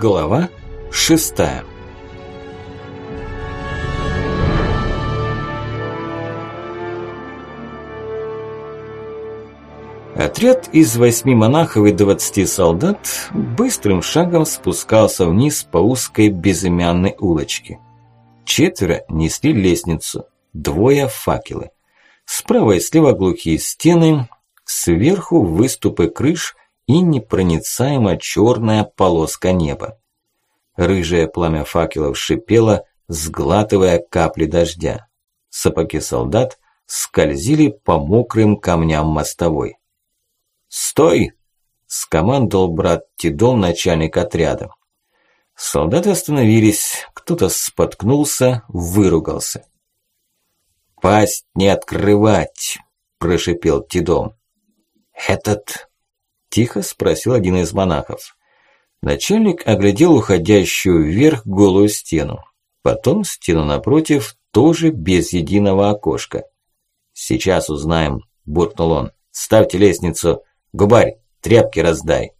Глава шестая Отряд из восьми монахов и двадцати солдат быстрым шагом спускался вниз по узкой безымянной улочке. Четверо несли лестницу, двое факелы. Справа и слева глухие стены, сверху выступы крыш и непроницаемо черная полоска неба. Рыжее пламя факелов шипело, сглатывая капли дождя. Сапоги солдат скользили по мокрым камням мостовой. «Стой!» – скомандовал брат Тидом, начальник отряда. Солдаты остановились, кто-то споткнулся, выругался. «Пасть не открывать!» – прошипел Тидом. «Этот Тихо спросил один из монахов. Начальник оглядел уходящую вверх голую стену. Потом стену напротив, тоже без единого окошка. «Сейчас узнаем», – буркнул он. «Ставьте лестницу. Губарь, тряпки раздай».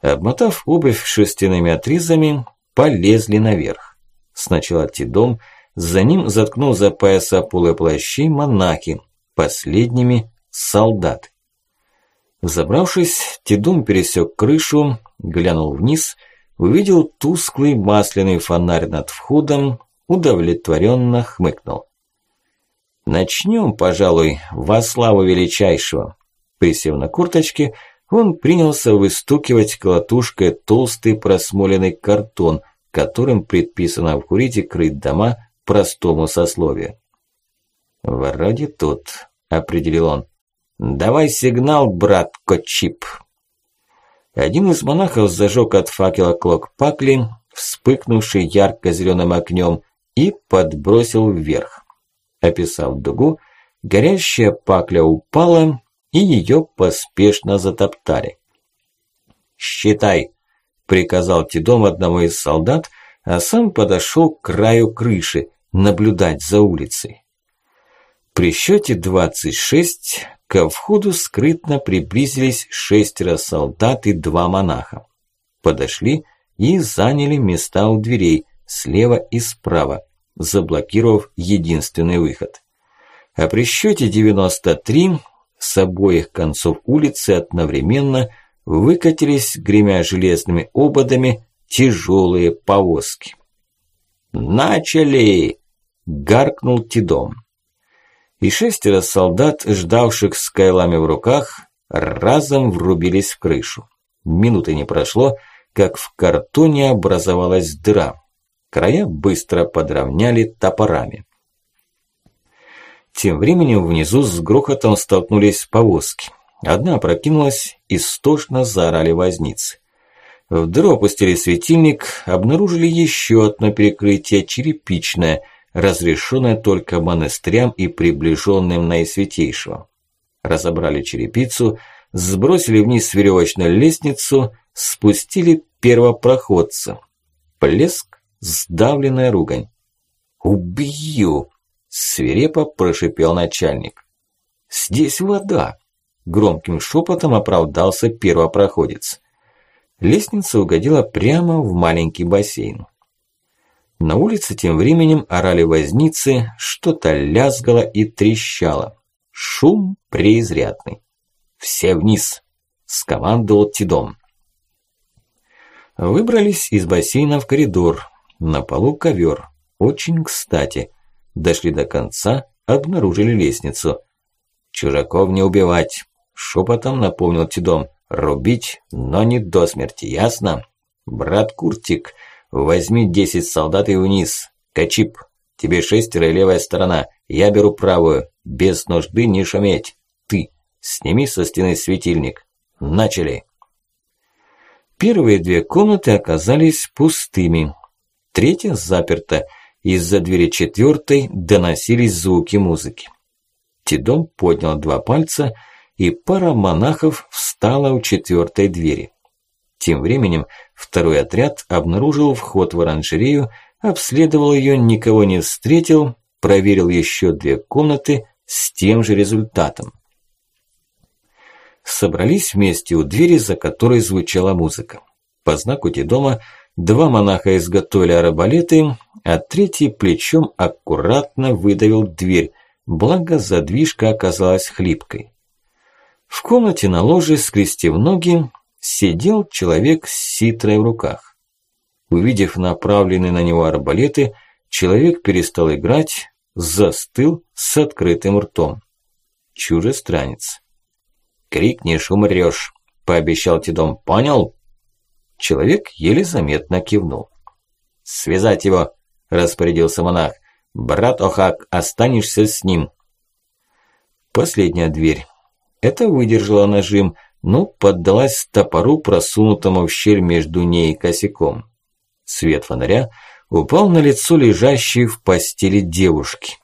Обмотав обувь шерстяными отрезами, полезли наверх. Сначала Тидом, за ним заткнул за пояса полы плащей монахи, последними – солдаты. Забравшись, Тидум пересек крышу, глянул вниз, увидел тусклый масляный фонарь над входом, удовлетворенно хмыкнул. «Начнем, пожалуй, во славу величайшего». Присев на курточке, он принялся выстукивать колотушкой толстый просмоленный картон, которым предписано в Курите крыть дома простому сословию. «Вроде тут», – определил он. «Давай сигнал, брат Кочип!» Один из монахов зажег от факела клок пакли, вспыхнувший ярко-зеленым огнем, и подбросил вверх. Описав дугу, горящая пакля упала, и ее поспешно затоптали. «Считай!» – приказал Тидом одного из солдат, а сам подошел к краю крыши, наблюдать за улицей. При счете 26 Ко входу скрытно приблизились шестеро солдат и два монаха. Подошли и заняли места у дверей, слева и справа, заблокировав единственный выход. А при счете 93 с обоих концов улицы одновременно выкатились, гремя железными ободами, тяжелые повозки. «Начали!» – гаркнул Тидом и шестеро солдат, ждавших с кайлами в руках, разом врубились в крышу. Минуты не прошло, как в картоне образовалась дыра. Края быстро подровняли топорами. Тем временем внизу с грохотом столкнулись повозки. Одна опрокинулась, истошно заорали возницы. В дыру опустили светильник, обнаружили еще одно перекрытие черепичное – разрешенное только монастырям и приближенным наисвятейшего. Разобрали черепицу, сбросили вниз веревочную лестницу, спустили первопроходца. Плеск, сдавленная ругань. «Убью!» – свирепо прошипел начальник. «Здесь вода!» – громким шепотом оправдался первопроходец. Лестница угодила прямо в маленький бассейн. На улице тем временем орали возницы, что-то лязгало и трещало. Шум преизрядный. «Все вниз!» – скомандовал Тидом. Выбрались из бассейна в коридор. На полу ковер. Очень кстати. Дошли до конца, обнаружили лестницу. «Чужаков не убивать!» – шепотом напомнил Тидом. «Рубить, но не до смерти, ясно?» «Брат Куртик!» Возьми десять солдат и вниз. Качип, тебе шестеро и левая сторона. Я беру правую. Без нужды не шуметь. Ты, сними со стены светильник. Начали. Первые две комнаты оказались пустыми. Третья заперта. Из-за двери четвертой доносились звуки музыки. Тидом поднял два пальца, и пара монахов встала у четвертой двери. Тем временем второй отряд обнаружил вход в оранжерею, обследовал ее, никого не встретил, проверил еще две комнаты с тем же результатом. Собрались вместе у двери, за которой звучала музыка. По знаку Тедома Два монаха изготовили арбалеты, а третий плечом аккуратно выдавил дверь, благо задвижка оказалась хлипкой. В комнате на ложе, скрестив ноги, сидел человек с ситрой в руках. Увидев направленные на него арбалеты, человек перестал играть, застыл с открытым ртом. Чужестранец. «Крикнешь, умрёшь», – пообещал Тидом. «Понял?» Человек еле заметно кивнул. «Связать его», – распорядился монах. «Брат Охак, останешься с ним». Последняя дверь. Это выдержала нажим, но поддалась топору, просунутому в щель между ней и косяком. Свет фонаря упал на лицо лежащей в постели девушки.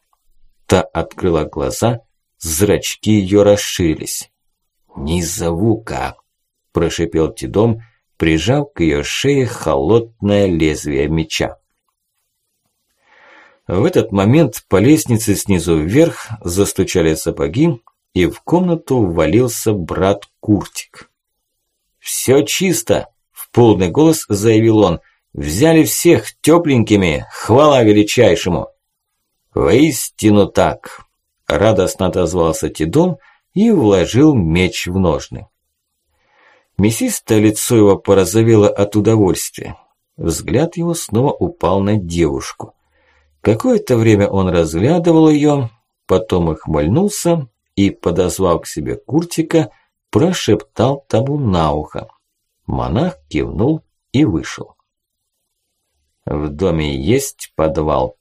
Та открыла глаза, зрачки ее расширились. «Не зову как!» – прошипел Тидом, прижав к ее шее холодное лезвие меча. В этот момент по лестнице снизу вверх застучали сапоги, и в комнату ввалился брат Куртик. «Всё чисто!» – в полный голос заявил он. «Взяли всех тёпленькими, хвала величайшему!» «Воистину так!» – радостно отозвался Тидом и вложил меч в ножны. Мясистое лицо его порозовело от удовольствия. Взгляд его снова упал на девушку. Какое-то время он разглядывал её, потом ухмыльнулся и, подозвав к себе Куртика, прошептал тому на ухо. Монах кивнул и вышел. «В доме есть подвал?»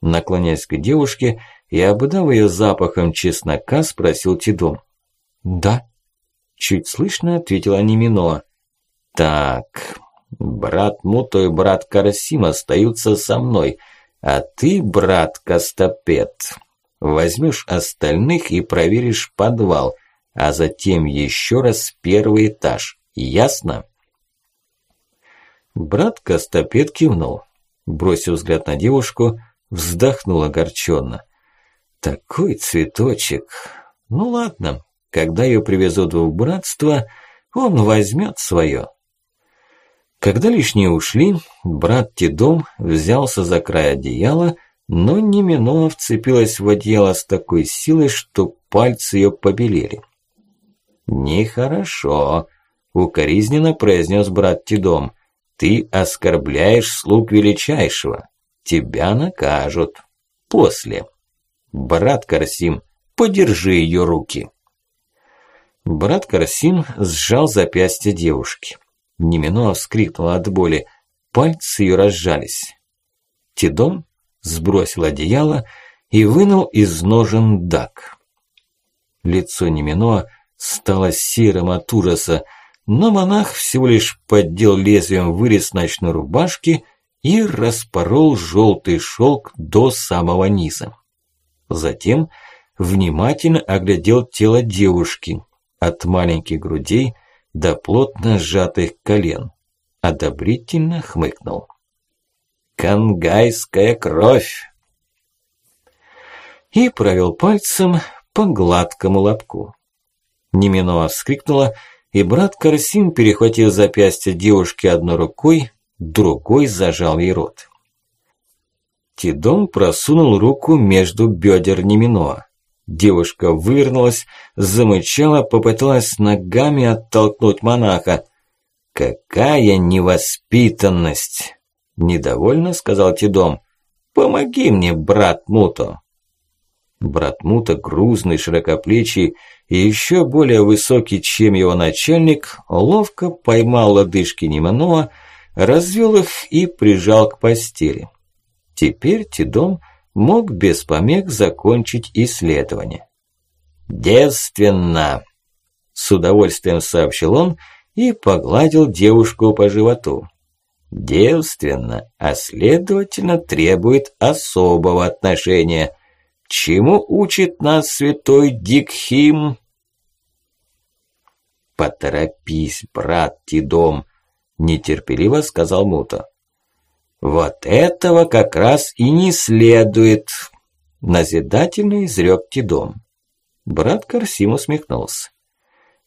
Наклоняясь к девушке и обдав ее запахом чеснока, спросил Тидом. «Да», – чуть слышно ответила Немино. «Так, брат Муто и брат Карасим остаются со мной, а ты, брат Костопед, возьмешь остальных и проверишь подвал, а затем еще раз первый этаж. Ясно? Брат Костопед кивнул. Бросив взгляд на девушку, вздохнул огорченно. Такой цветочек. Ну ладно, когда ее привезут в братство, он возьмет свое. Когда лишние ушли, брат Тидом взялся за край одеяла но Неминова вцепилась в одеяло с такой силой, что пальцы ее побелели. «Нехорошо», – укоризненно произнес брат Тидом. «Ты оскорбляешь слуг величайшего. Тебя накажут. После. Брат Карсим, подержи ее руки». Брат Карсим сжал запястье девушки. Неминова вскрикнула от боли. Пальцы ее разжались. Тидом сбросил одеяло и вынул из ножен дак. Лицо Немино стало серым от ужаса, но монах всего лишь поддел лезвием вырез ночной рубашки и распорол желтый шелк до самого низа. Затем внимательно оглядел тело девушки от маленьких грудей до плотно сжатых колен, одобрительно хмыкнул. Кангайская кровь!» И провел пальцем по гладкому лобку. Неминова вскрикнула, и брат Карсим, перехватив запястье девушки одной рукой, другой зажал ей рот. Тидом просунул руку между бедер Неминова. Девушка вывернулась, замычала, попыталась ногами оттолкнуть монаха. «Какая невоспитанность!» Недовольно сказал Тидом. Помоги мне, брат Муто. Брат Муто, грузный, широкоплечий и еще более высокий, чем его начальник, ловко поймал лодыжки Неманова, развел их и прижал к постели. Теперь Тидом мог без помех закончить исследование. «Девственно!» – с удовольствием сообщил он и погладил девушку по животу девственно, а следовательно требует особого отношения. Чему учит нас святой Дикхим? «Поторопись, брат Тидом», – нетерпеливо сказал Мута. «Вот этого как раз и не следует», – назидательно изрек Тидом. Брат Карсим усмехнулся.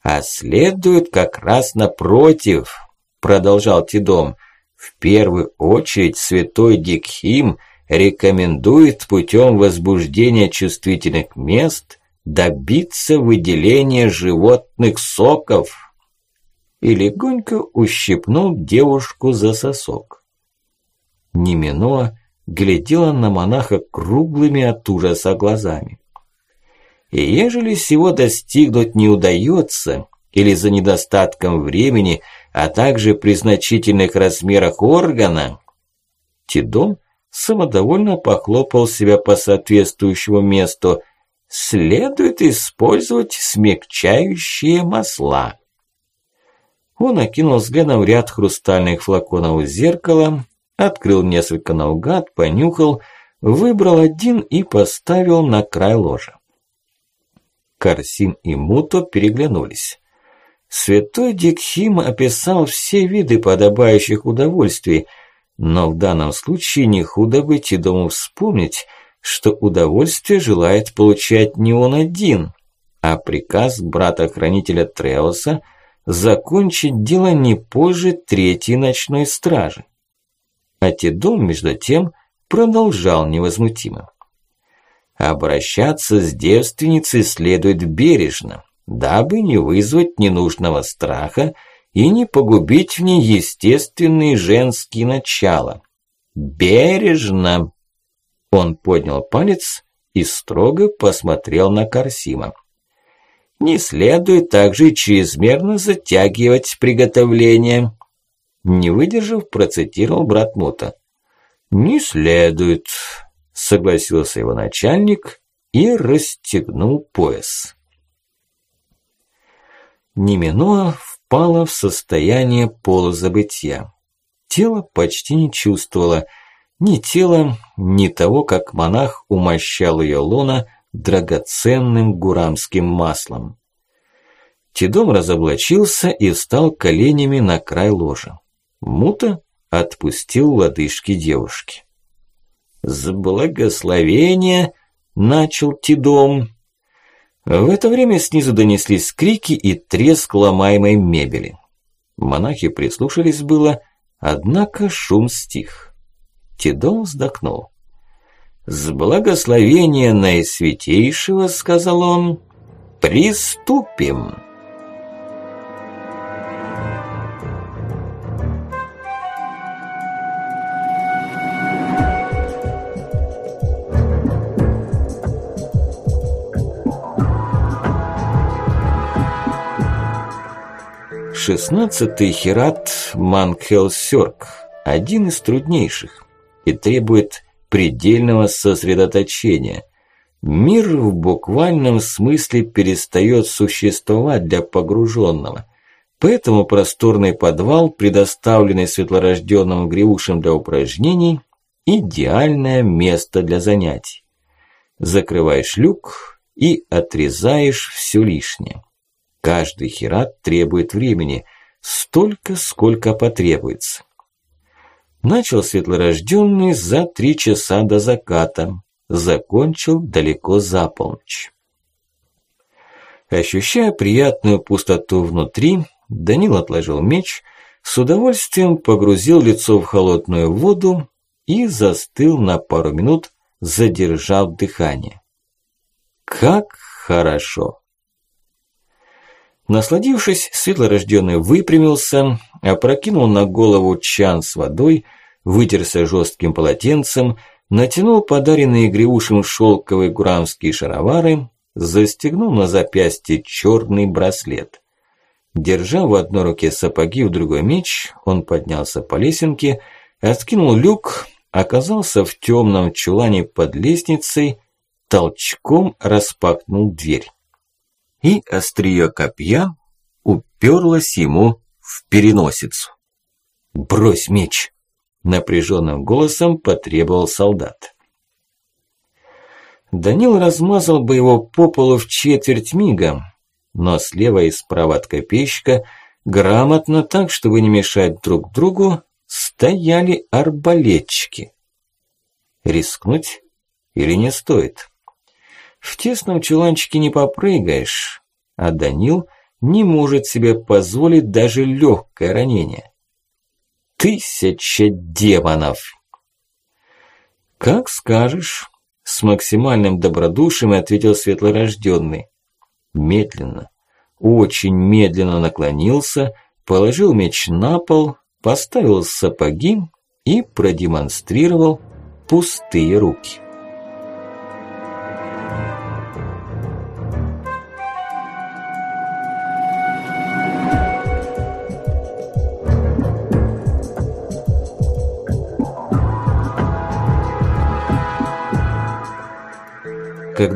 «А следует как раз напротив», – продолжал Тидом, – В первую очередь святой Дикхим рекомендует путем возбуждения чувствительных мест добиться выделения животных соков и легонько ущипнул девушку за сосок. Неминоа глядела на монаха круглыми от ужаса глазами. И ежели всего достигнуть не удается, или за недостатком времени, а также при значительных размерах органа, Тидом самодовольно похлопал себя по соответствующему месту. Следует использовать смягчающие масла. Он окинул взглядом ряд хрустальных флаконов зеркала, открыл несколько наугад, понюхал, выбрал один и поставил на край ложа. Корсин и Муто переглянулись. Святой Дикхим описал все виды подобающих удовольствий, но в данном случае не худо быть и дому вспомнить, что удовольствие желает получать не он один, а приказ брата-хранителя Треоса закончить дело не позже третьей ночной стражи. А Тидом, между тем, продолжал невозмутимо. Обращаться с девственницей следует бережно, дабы не вызвать ненужного страха и не погубить в ней естественные женские начала. Бережно. Он поднял палец и строго посмотрел на Карсима. Не следует также чрезмерно затягивать приготовление. Не выдержав, процитировал брат Мута. «Не следует», – согласился его начальник и расстегнул пояс. Неминуа впала в состояние полузабытия. Тело почти не чувствовало ни тела, ни того, как монах умощал ее лона драгоценным гурамским маслом. Тидом разоблачился и встал коленями на край ложа. Мута отпустил лодыжки девушки. «С благословения!» – начал Тидом. В это время снизу донеслись крики и треск ломаемой мебели. Монахи прислушались было, однако шум стих. Тидом вздохнул. «С благословения Наисвятейшего, — сказал он, — приступим». Шестнадцатый Херат Манхелсёрк один из труднейших и требует предельного сосредоточения. Мир в буквальном смысле перестает существовать для погруженного. Поэтому просторный подвал, предоставленный светлорожденным греушем для упражнений, идеальное место для занятий. Закрываешь люк и отрезаешь все лишнее. Каждый херат требует времени, столько, сколько потребуется. Начал светлорожденный за три часа до заката, закончил далеко за полночь. Ощущая приятную пустоту внутри, Данил отложил меч, с удовольствием погрузил лицо в холодную воду и застыл на пару минут, задержав дыхание. Как хорошо! Насладившись, светлорожденный выпрямился, опрокинул на голову чан с водой, вытерся жестким полотенцем, натянул подаренные Гриушем шелковые гурамские шаровары, застегнул на запястье черный браслет. Держа в одной руке сапоги, в другой меч, он поднялся по лесенке, откинул люк, оказался в темном чулане под лестницей, толчком распахнул дверь и острие копья уперлось ему в переносицу. «Брось меч!» – напряженным голосом потребовал солдат. Данил размазал бы его по полу в четверть мига, но слева и справа от копейщика грамотно так, чтобы не мешать друг другу, стояли арбалетчики. Рискнуть или не стоит? В тесном чуланчике не попрыгаешь, а Данил не может себе позволить даже легкое ранение. Тысяча демонов! Как скажешь, с максимальным добродушием ответил светлорожденный. Медленно, очень медленно наклонился, положил меч на пол, поставил сапоги и продемонстрировал пустые руки.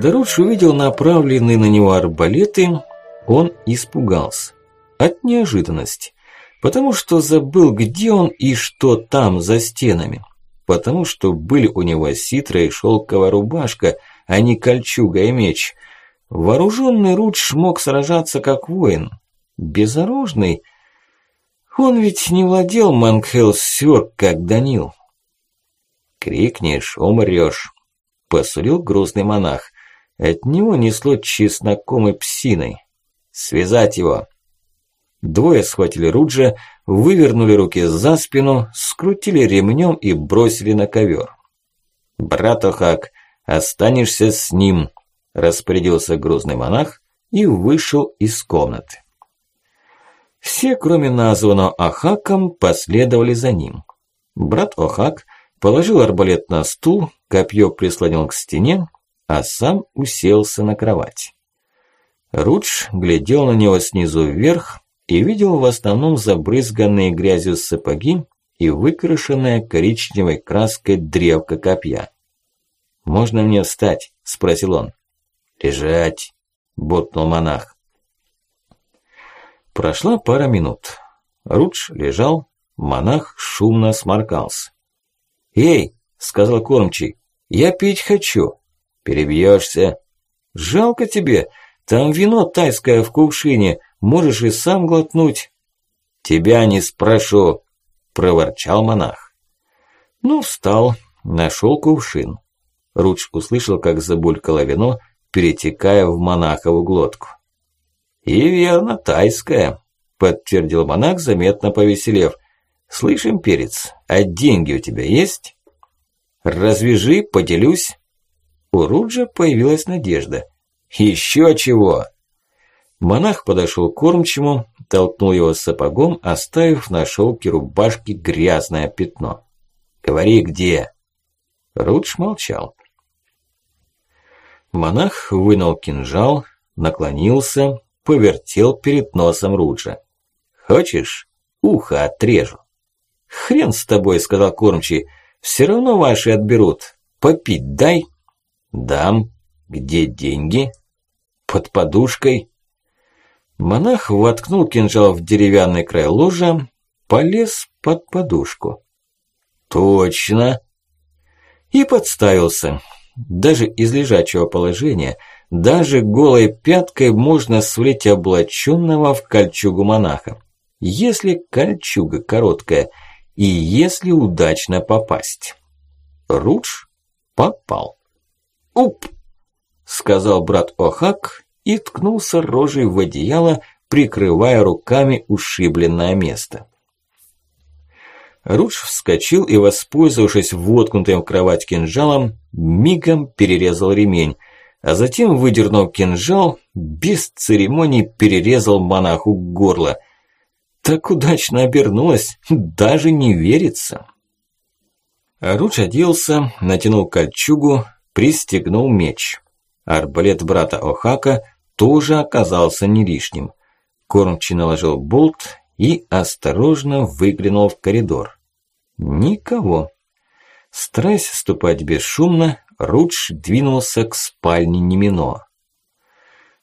Когда Рудж увидел направленные на него арбалеты, он испугался. От неожиданности. Потому что забыл, где он и что там за стенами. Потому что были у него ситра и шелковая рубашка, а не кольчуга и меч. Вооруженный Рудж мог сражаться как воин. Безоружный... Он ведь не владел Манхел Сёрк, как Данил. «Крикнешь, умрёшь», – посулил грустный монах. От него несло чесноком и псиной. «Связать его!» Двое схватили Руджа, вывернули руки за спину, скрутили ремнем и бросили на ковер. «Брат Охак, останешься с ним», – распорядился грузный монах и вышел из комнаты. Все, кроме названного Ахаком, последовали за ним. Брат Охак положил арбалет на стул, копье прислонил к стене а сам уселся на кровать. Рудж глядел на него снизу вверх и видел в основном забрызганные грязью сапоги и выкрашенная коричневой краской древко копья. «Можно мне встать?» – спросил он. «Лежать!» – буркнул монах. Прошла пара минут. Рудж лежал, монах шумно сморкался. «Эй!» – сказал кормчий. «Я пить хочу!» Перебьешься. Жалко тебе. Там вино тайское в кувшине. Можешь и сам глотнуть. Тебя не спрошу, проворчал монах. Ну, встал, нашел кувшин. Руч услышал, как забулькало вино, перетекая в монахову глотку. «И верно, тайское», – подтвердил монах, заметно повеселев. «Слышь, имперец, а деньги у тебя есть?» «Развяжи, поделюсь». У Руджа появилась надежда. «Еще чего!» Монах подошел к кормчему, толкнул его сапогом, оставив на шелке рубашки грязное пятно. «Говори, где?» Рудж молчал. Монах вынул кинжал, наклонился, повертел перед носом Руджа. «Хочешь? Ухо отрежу». «Хрен с тобой», – сказал кормчий, – «все равно ваши отберут. Попить дай». Дам. Где деньги? Под подушкой. Монах воткнул кинжал в деревянный край ложа, полез под подушку. Точно. И подставился. Даже из лежачего положения, даже голой пяткой можно свалить облаченного в кольчугу монаха. Если кольчуга короткая и если удачно попасть. Рудж попал. «Уп!» – сказал брат Охак и ткнулся рожей в одеяло, прикрывая руками ушибленное место. Рудж вскочил и, воспользовавшись воткнутым в кровать кинжалом, мигом перерезал ремень, а затем, выдернув кинжал, без церемоний перерезал монаху горло. Так удачно обернулось, даже не верится. Рудж оделся, натянул кольчугу, пристегнул меч. Арбалет брата Охака тоже оказался не лишним. Кормчий наложил болт и осторожно выглянул в коридор. Никого. Стараясь ступать бесшумно, Рудж двинулся к спальне Немино.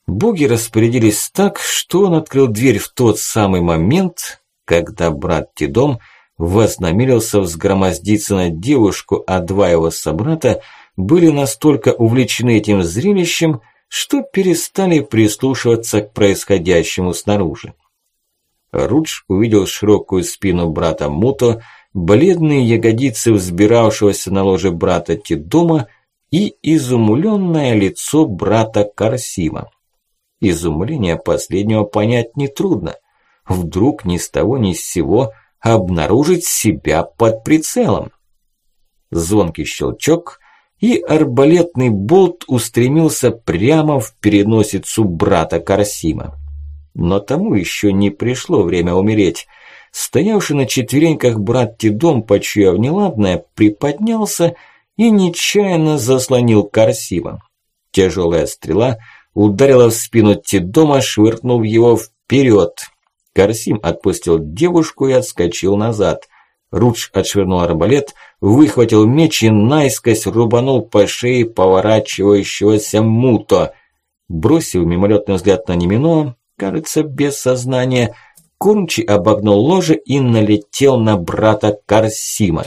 Боги распорядились так, что он открыл дверь в тот самый момент, когда брат Тидом вознамерился взгромоздиться на девушку, а два его собрата – были настолько увлечены этим зрелищем, что перестали прислушиваться к происходящему снаружи. Рудж увидел широкую спину брата Муто, бледные ягодицы взбиравшегося на ложе брата Тидома и изумленное лицо брата Карсима. Изумление последнего понять нетрудно. Вдруг ни с того ни с сего обнаружить себя под прицелом. Звонкий щелчок, и арбалетный болт устремился прямо в переносицу брата Карсима. Но тому еще не пришло время умереть. Стоявший на четвереньках брат Тидом, почуяв неладное, приподнялся и нечаянно заслонил Карсима. Тяжелая стрела ударила в спину Тидома, швырнув его вперед. Карсим отпустил девушку и отскочил назад. Рудж отшвырнул арбалет, выхватил меч и наискось рубанул по шее поворачивающегося Муто. Бросив мимолетный взгляд на Немино, кажется, без сознания, Кормчий обогнул ложе и налетел на брата Карсима.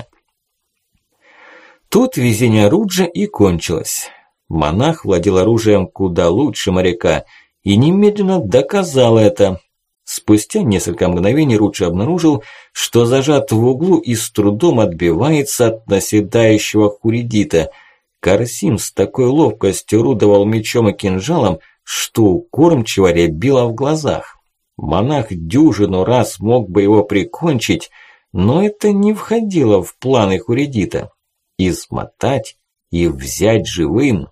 Тут везение Руджа и кончилось. Монах владел оружием куда лучше моряка и немедленно доказал это. Спустя несколько мгновений Рудж обнаружил, что зажат в углу и с трудом отбивается от наседающего хуридита. Карсим с такой ловкостью рудовал мечом и кинжалом, что у кормчего рябило в глазах. Монах дюжину раз мог бы его прикончить, но это не входило в планы Хуридита. Измотать и взять живым.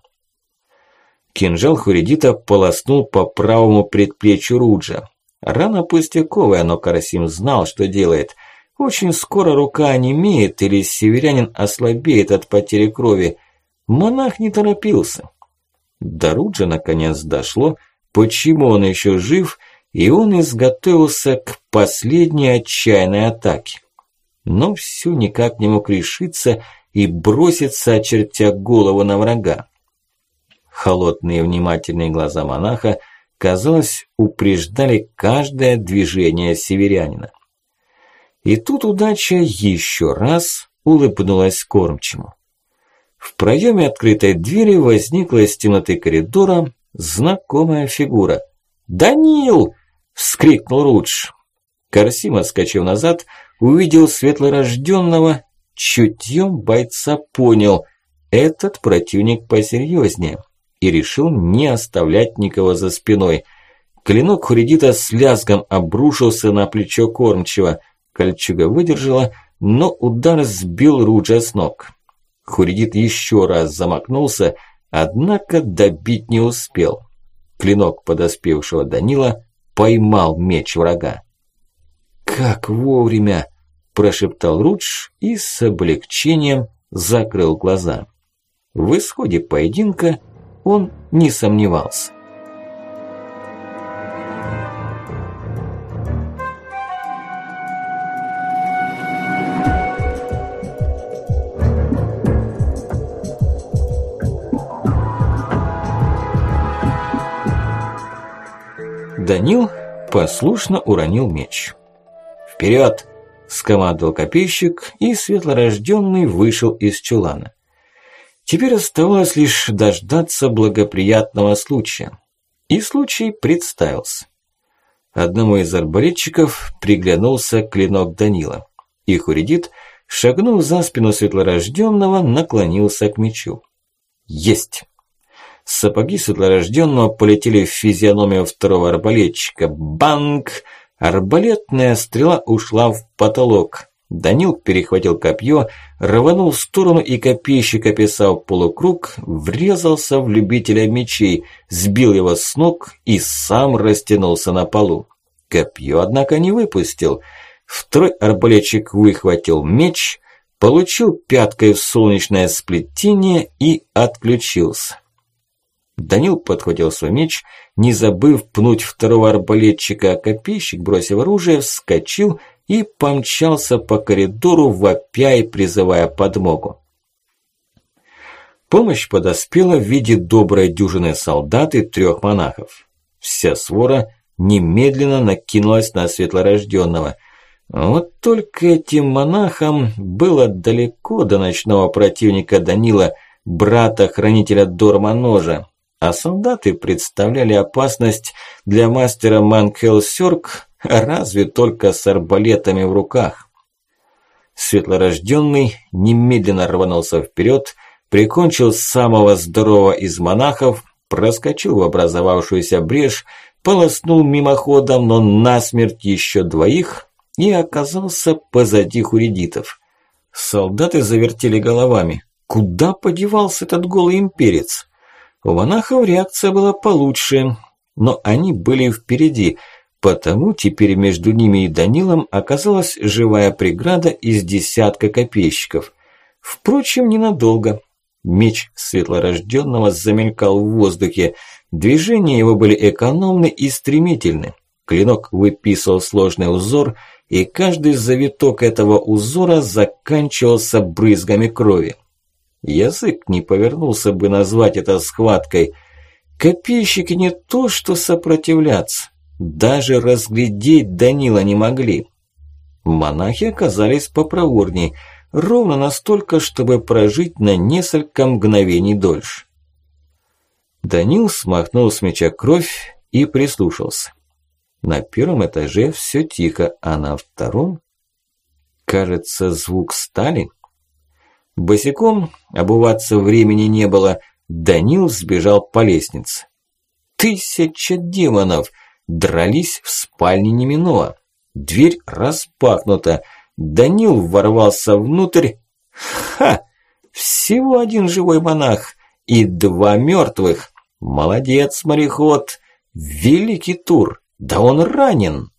Кинжал Хуридита полоснул по правому предплечью Руджа. Рана пустяковая, но Карасим знал, что делает. Очень скоро рука онемеет или северянин ослабеет от потери крови. Монах не торопился. До Руджа наконец дошло, почему он еще жив, и он изготовился к последней отчаянной атаке. Но все никак не мог решиться и броситься, очертя голову на врага. Холодные внимательные глаза монаха, казалось, упреждали каждое движение северянина. И тут удача еще раз улыбнулась кормчему. В проеме открытой двери возникла из темноты коридора знакомая фигура. «Данил!» – вскрикнул Рудж. Карсим, отскочив назад, увидел светлорожденного, чутьем бойца понял – этот противник посерьезнее и решил не оставлять никого за спиной. Клинок Хуридита с лязгом обрушился на плечо кормчего. Кольчуга выдержала, но удар сбил Руджа с ног. Хуридит еще раз замахнулся, однако добить не успел. Клинок подоспевшего Данила поймал меч врага. «Как вовремя!» – прошептал Рудж и с облегчением закрыл глаза. В исходе поединка он не сомневался. Данил послушно уронил меч. «Вперед!» – скомандовал копейщик, и светлорожденный вышел из чулана. Теперь оставалось лишь дождаться благоприятного случая. И случай представился. Одному из арбалетчиков приглянулся клинок Данила. И Хуридит, шагнув за спину светлорожденного, наклонился к мечу. Есть! Сапоги светлорожденного полетели в физиономию второго арбалетчика. Банк! Арбалетная стрела ушла в потолок. Данил перехватил копье, рванул в сторону и копейщик, описав полукруг, врезался в любителя мечей, сбил его с ног и сам растянулся на полу. Копье, однако, не выпустил. Второй арбалетчик выхватил меч, получил пяткой в солнечное сплетение и отключился. Данил подхватил свой меч, не забыв пнуть второго арбалетчика, а копейщик, бросив оружие, вскочил и помчался по коридору, вопя и призывая подмогу. Помощь подоспела в виде доброй дюжины солдат и трех монахов. Вся свора немедленно накинулась на светлорожденного. Вот только этим монахам было далеко до ночного противника Данила, брата-хранителя Дорма-ножа, а солдаты представляли опасность для мастера Манкел-Сёрк разве только с арбалетами в руках. Светлорожденный немедленно рванулся вперед, прикончил самого здорового из монахов, проскочил в образовавшуюся брешь, полоснул мимоходом, но насмерть еще двоих и оказался позади хуридитов. Солдаты завертели головами. Куда подевался этот голый имперец? У монахов реакция была получше, но они были впереди, потому теперь между ними и Данилом оказалась живая преграда из десятка копейщиков. Впрочем, ненадолго. Меч светлорожденного замелькал в воздухе. Движения его были экономны и стремительны. Клинок выписывал сложный узор, и каждый завиток этого узора заканчивался брызгами крови. Язык не повернулся бы назвать это схваткой. Копейщики не то что сопротивляться, даже разглядеть Данила не могли. Монахи оказались попроворней, ровно настолько, чтобы прожить на несколько мгновений дольше. Данил смахнул с меча кровь и прислушался. На первом этаже все тихо, а на втором... Кажется, звук стали. Босиком обуваться времени не было. Данил сбежал по лестнице. Тысяча демонов дрались в спальне Неминоа. Дверь распахнута. Данил ворвался внутрь. Ха! Всего один живой монах и два мертвых. Молодец, мореход. Великий тур. Да он ранен.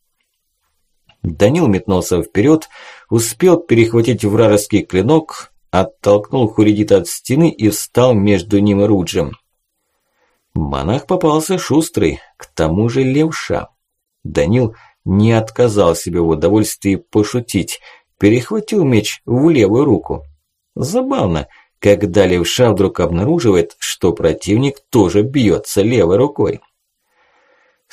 Данил метнулся вперед, успел перехватить вражеский клинок, оттолкнул Хуридита от стены и встал между ним и Руджем. Монах попался шустрый, к тому же левша. Данил не отказал себе в удовольствии пошутить, перехватил меч в левую руку. Забавно, когда левша вдруг обнаруживает, что противник тоже бьется левой рукой.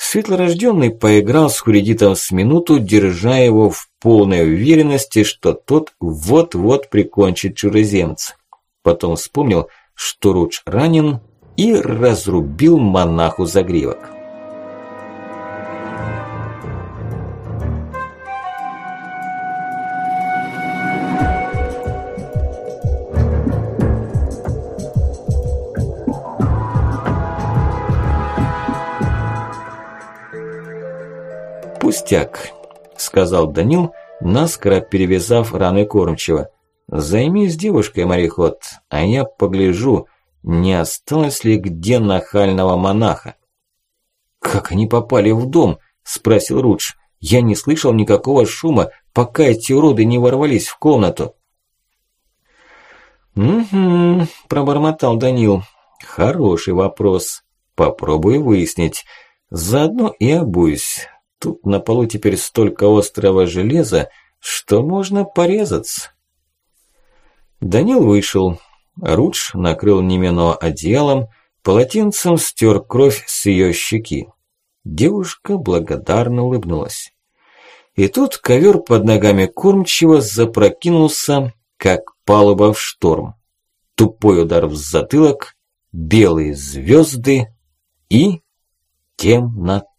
Светлорожденный поиграл с Хуридитом с минуту, держа его в полной уверенности, что тот вот-вот прикончит чужеземца. Потом вспомнил, что Рудж ранен, и разрубил монаху загривок. «Пустяк», – сказал Данил, наскоро перевязав раны кормчего. «Займись девушкой, мореход, а я погляжу, не осталось ли где нахального монаха». «Как они попали в дом?» – спросил Рудж. «Я не слышал никакого шума, пока эти уроды не ворвались в комнату». «Угу», – пробормотал Данил. «Хороший вопрос. Попробую выяснить. Заодно и обуюсь. Тут на полу теперь столько острого железа, что можно порезаться. Данил вышел. Рудж накрыл Немено одеялом, полотенцем стер кровь с ее щеки. Девушка благодарно улыбнулась. И тут ковер под ногами кормчего запрокинулся, как палуба в шторм. Тупой удар в затылок, белые звезды и темнота.